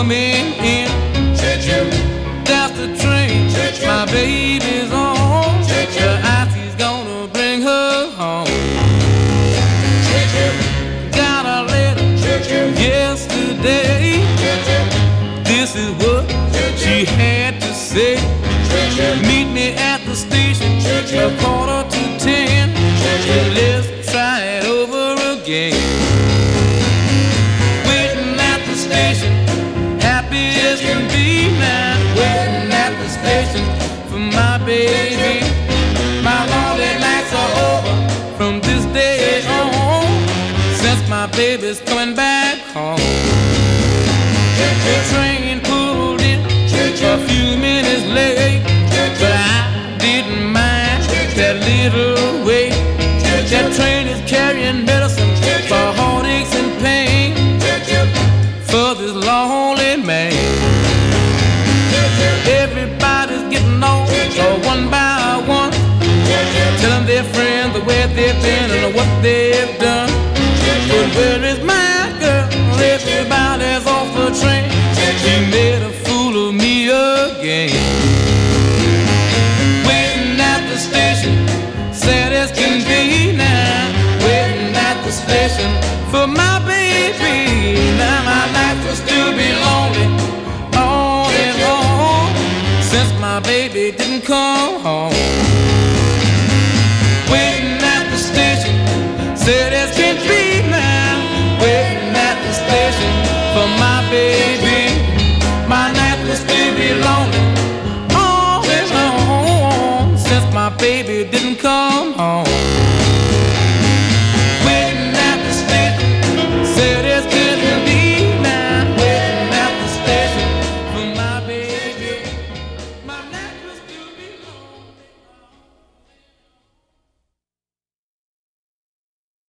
coming in. Choo-choo. That's the train. Choo-choo. My baby's on. The gonna bring her home. Got a yesterday. This is what she had to say. Me Station for my baby. My lonely nights are over from this day on. Since my baby's coming back home. The train pulled in a few minutes late, but I didn't mind that little wait. That train is carrying medicine for heartaches and pain for this lonely man. Their friends the way they've been and what they've done. But where is my girl? Everybody's off the train. She made a fool of me again. Waiting at the station, sad as can be now. Waiting at the station for my baby. Now my life will still be lonely, on and on, since my baby didn't come home. Sad as can be now. Waiting at the station for my baby. My night will still be lonely,